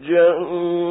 جنات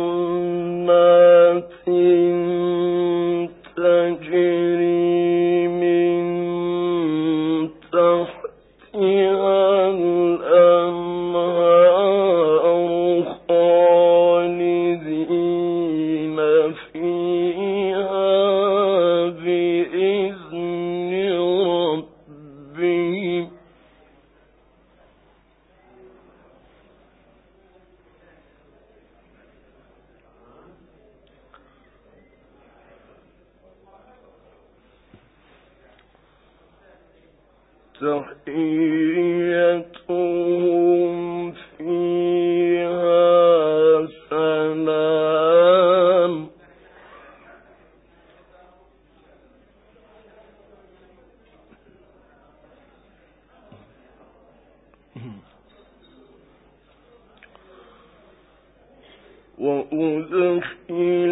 وأدخل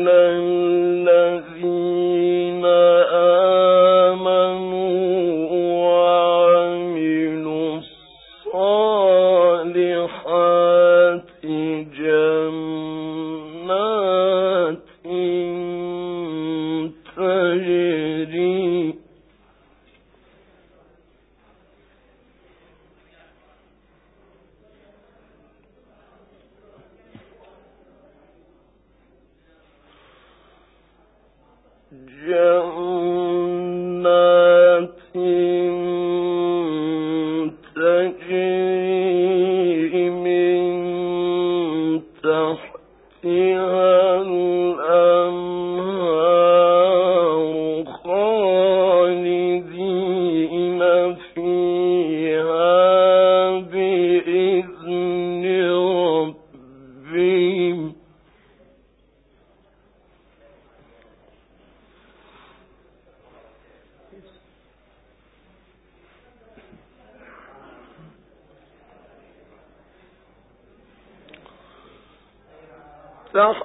تحيتهم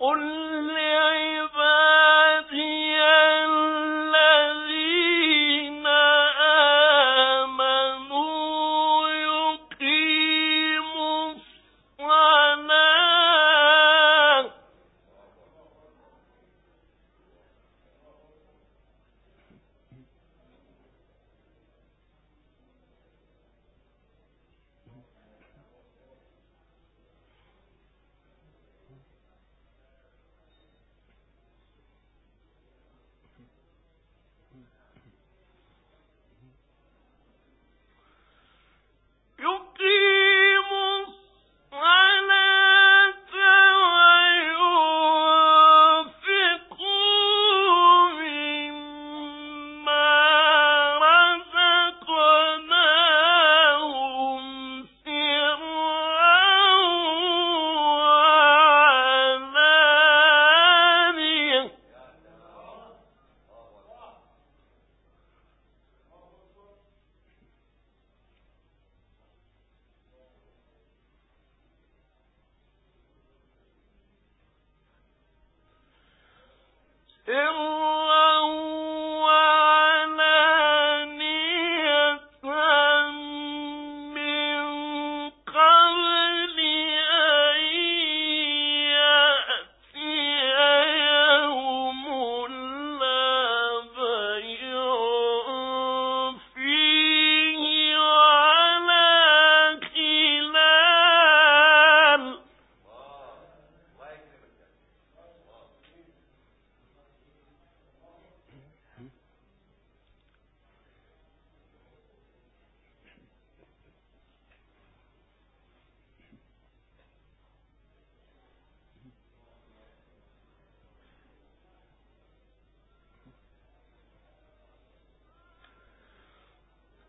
قل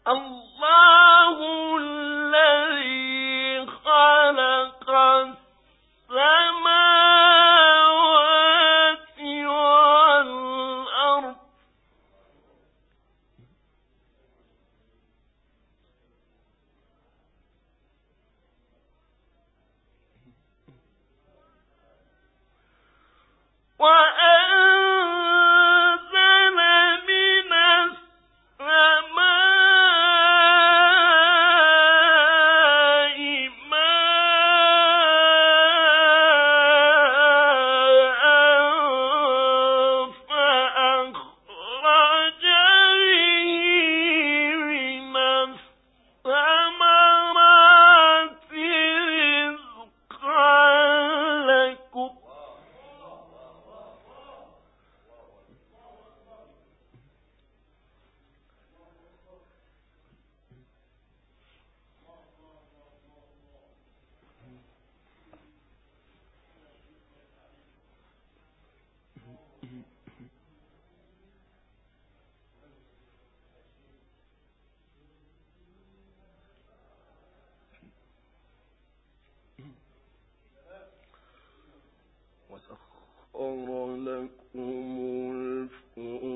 الله سخر لكم الفؤاد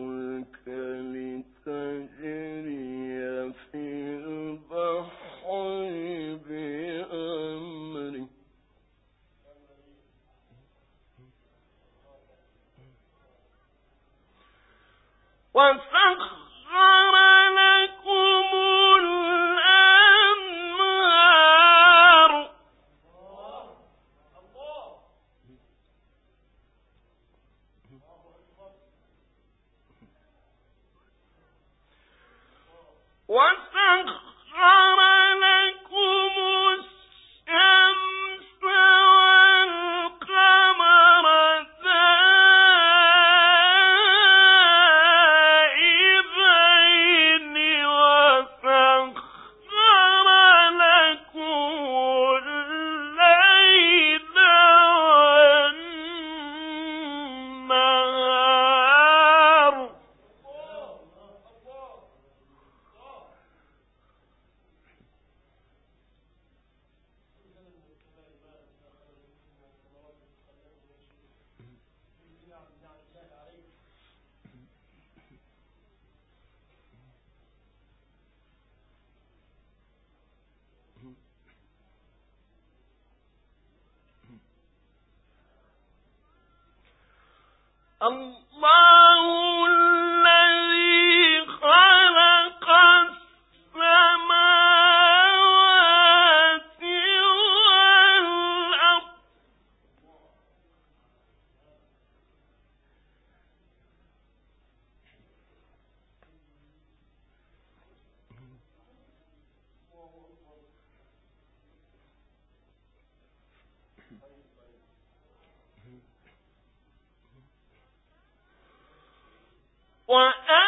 وأن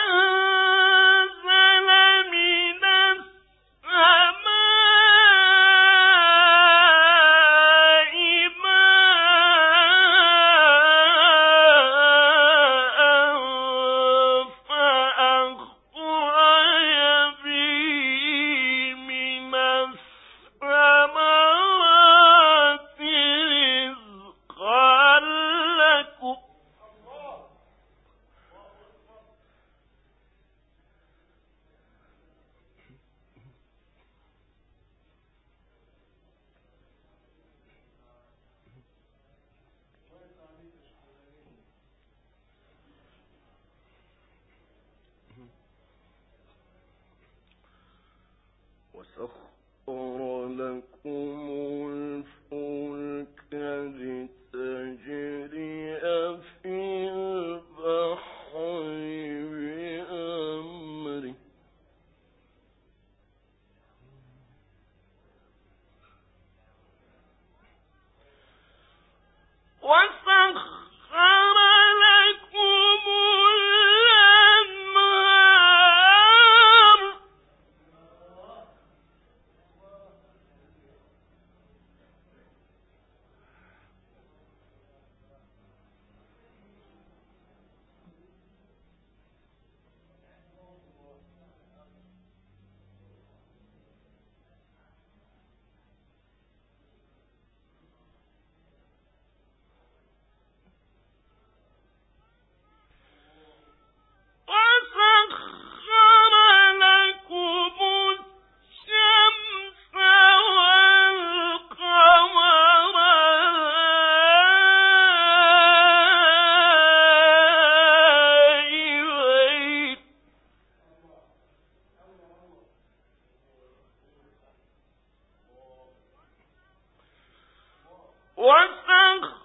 وسخ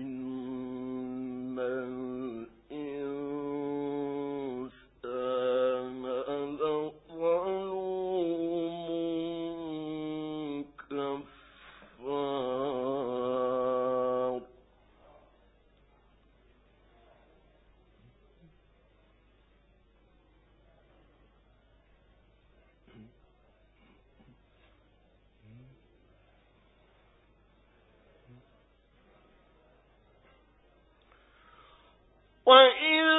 in وإن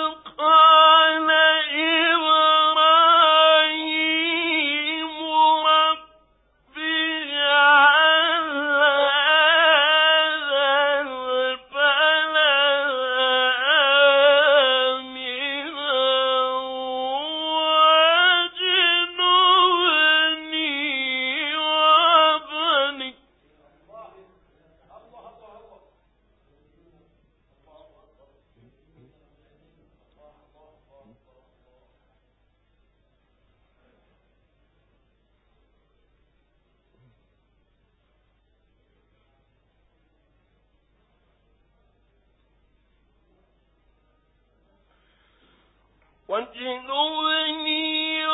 واجنبني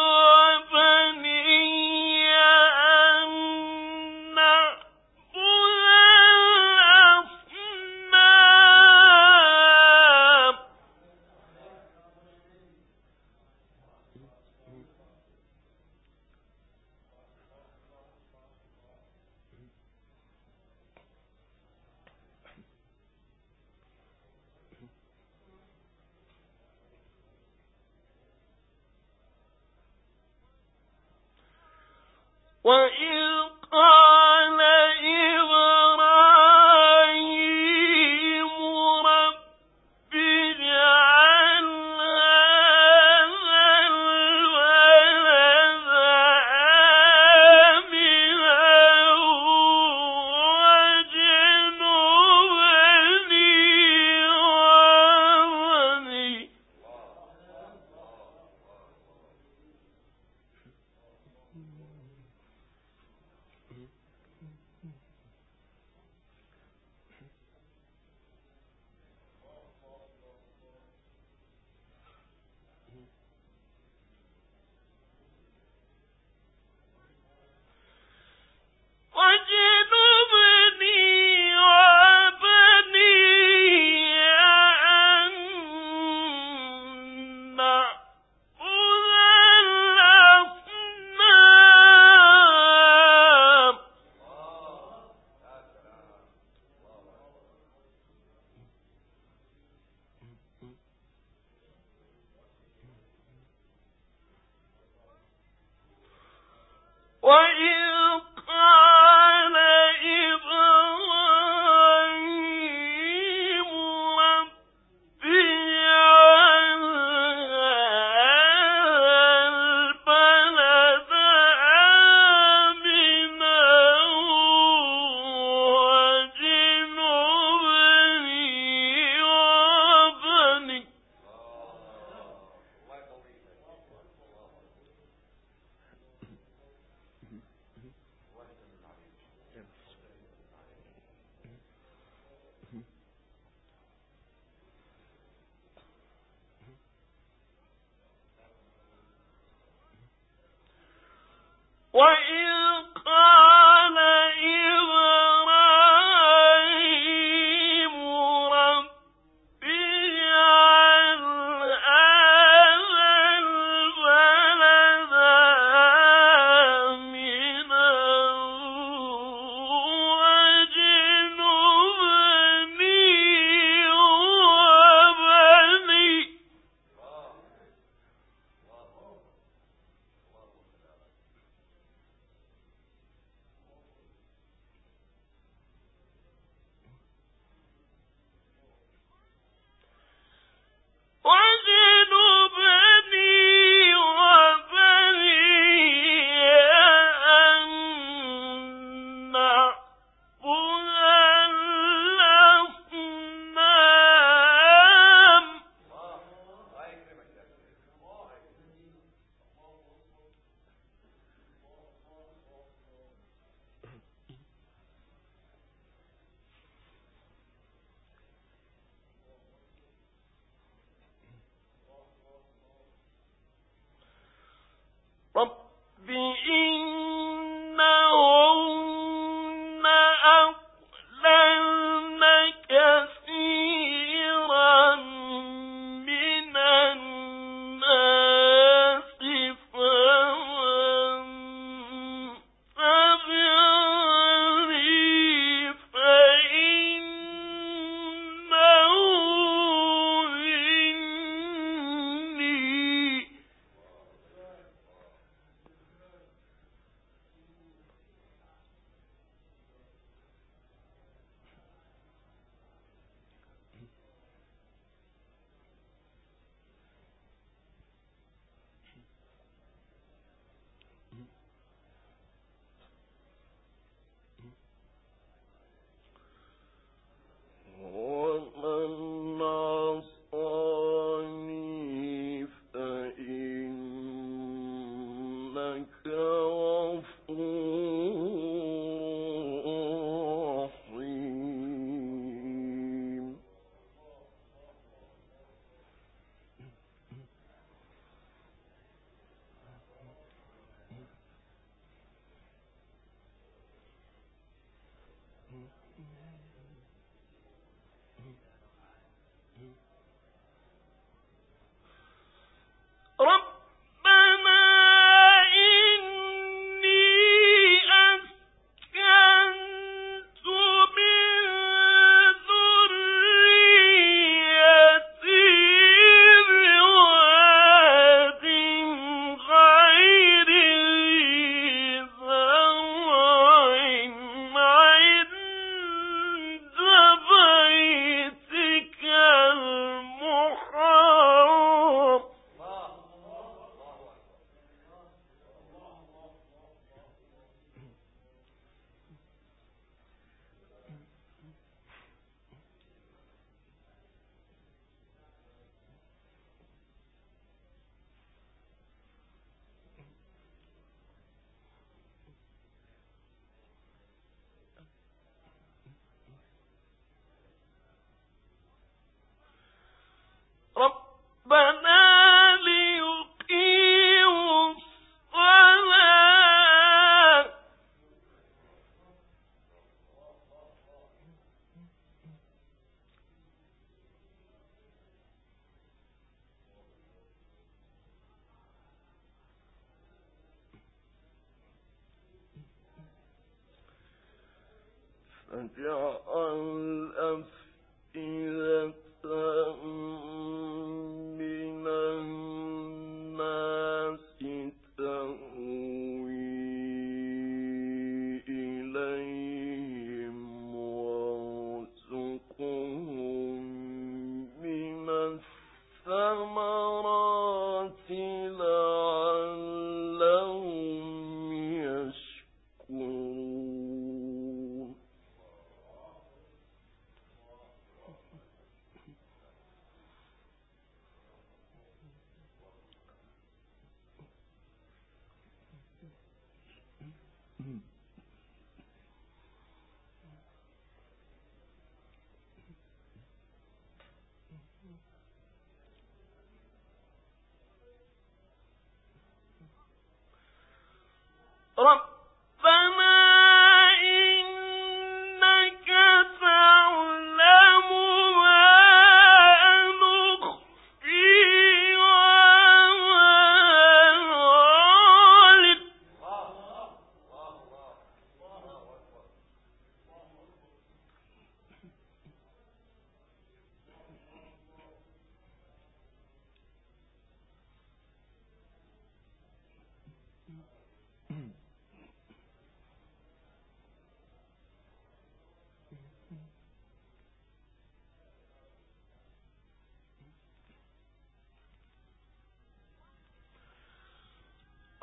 أفئدة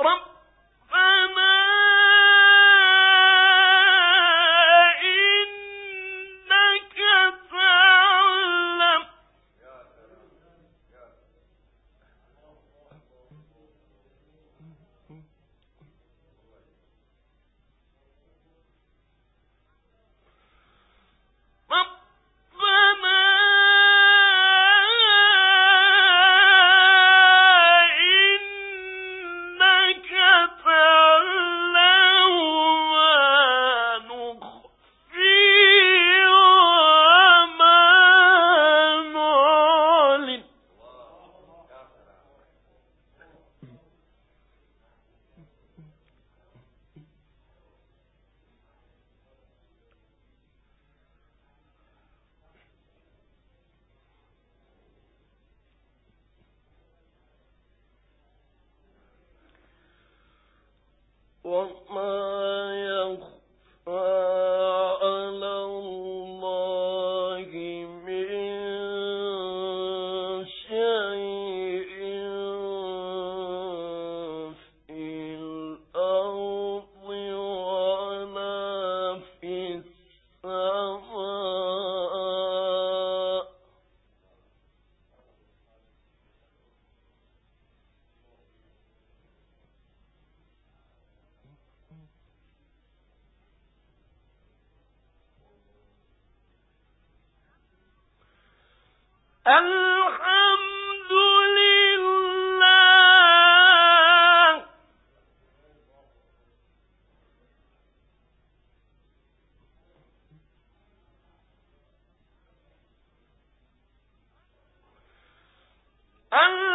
from صدق الله